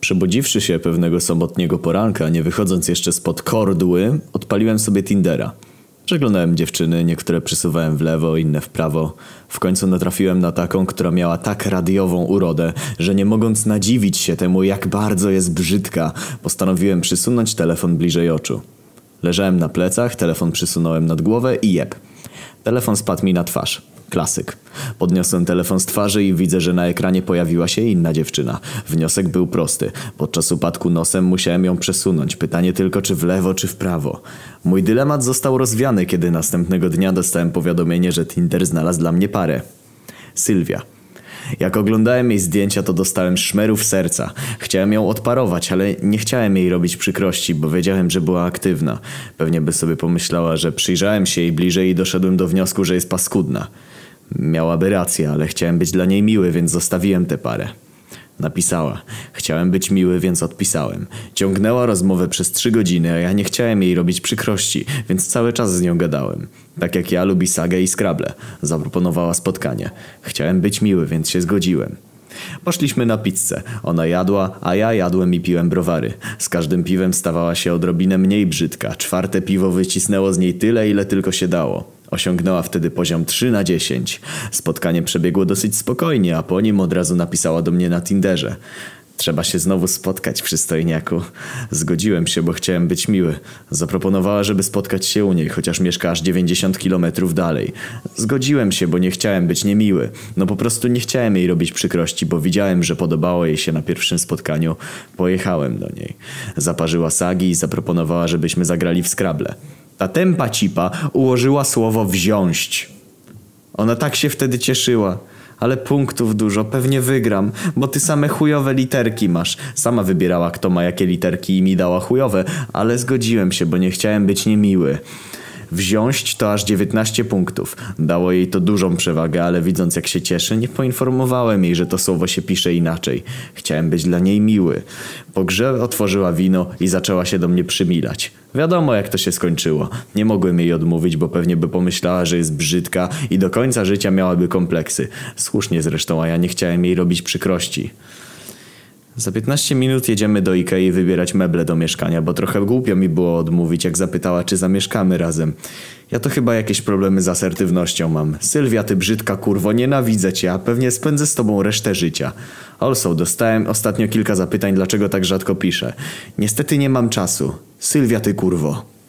Przebudziwszy się pewnego sobotniego poranka, nie wychodząc jeszcze spod kordły, odpaliłem sobie Tindera. Przeglądałem dziewczyny, niektóre przesuwałem w lewo, inne w prawo. W końcu natrafiłem na taką, która miała tak radiową urodę, że nie mogąc nadziwić się temu, jak bardzo jest brzydka, postanowiłem przysunąć telefon bliżej oczu. Leżałem na plecach, telefon przysunąłem nad głowę i jeb. Telefon spadł mi na twarz. Klasyk. Podniosłem telefon z twarzy i widzę, że na ekranie pojawiła się inna dziewczyna. Wniosek był prosty. Podczas upadku nosem musiałem ją przesunąć. Pytanie tylko, czy w lewo, czy w prawo. Mój dylemat został rozwiany, kiedy następnego dnia dostałem powiadomienie, że Tinder znalazł dla mnie parę. Sylwia. Jak oglądałem jej zdjęcia, to dostałem szmerów serca. Chciałem ją odparować, ale nie chciałem jej robić przykrości, bo wiedziałem, że była aktywna. Pewnie by sobie pomyślała, że przyjrzałem się jej bliżej i doszedłem do wniosku, że jest paskudna. Miałaby rację, ale chciałem być dla niej miły, więc zostawiłem tę parę. Napisała. Chciałem być miły, więc odpisałem. Ciągnęła rozmowę przez trzy godziny, a ja nie chciałem jej robić przykrości, więc cały czas z nią gadałem. Tak jak ja lubi sagę i skrable. Zaproponowała spotkanie. Chciałem być miły, więc się zgodziłem. Poszliśmy na pizzę. Ona jadła, a ja jadłem i piłem browary. Z każdym piwem stawała się odrobinę mniej brzydka. Czwarte piwo wycisnęło z niej tyle, ile tylko się dało. Osiągnęła wtedy poziom 3 na 10. Spotkanie przebiegło dosyć spokojnie, a po nim od razu napisała do mnie na Tinderze. Trzeba się znowu spotkać, przystojniaku. Zgodziłem się, bo chciałem być miły. Zaproponowała, żeby spotkać się u niej, chociaż mieszka aż 90 kilometrów dalej. Zgodziłem się, bo nie chciałem być niemiły. No po prostu nie chciałem jej robić przykrości, bo widziałem, że podobało jej się na pierwszym spotkaniu. Pojechałem do niej. Zaparzyła sagi i zaproponowała, żebyśmy zagrali w skrable. Ta tempa cipa ułożyła słowo wziąć. Ona tak się wtedy cieszyła. Ale punktów dużo, pewnie wygram, bo ty same chujowe literki masz. Sama wybierała, kto ma jakie literki i mi dała chujowe, ale zgodziłem się, bo nie chciałem być niemiły. Wziąć to aż 19 punktów. Dało jej to dużą przewagę, ale widząc jak się cieszy, nie poinformowałem jej, że to słowo się pisze inaczej. Chciałem być dla niej miły. Po grze otworzyła wino i zaczęła się do mnie przymilać. Wiadomo jak to się skończyło. Nie mogłem jej odmówić, bo pewnie by pomyślała, że jest brzydka i do końca życia miałaby kompleksy. Słusznie zresztą, a ja nie chciałem jej robić przykrości. Za 15 minut jedziemy do Ikei wybierać meble do mieszkania, bo trochę głupio mi było odmówić, jak zapytała, czy zamieszkamy razem. Ja to chyba jakieś problemy z asertywnością mam. Sylwia, ty brzydka kurwo, nienawidzę cię, a pewnie spędzę z tobą resztę życia. Also, dostałem ostatnio kilka zapytań, dlaczego tak rzadko piszę. Niestety nie mam czasu. Sylwia, ty kurwo.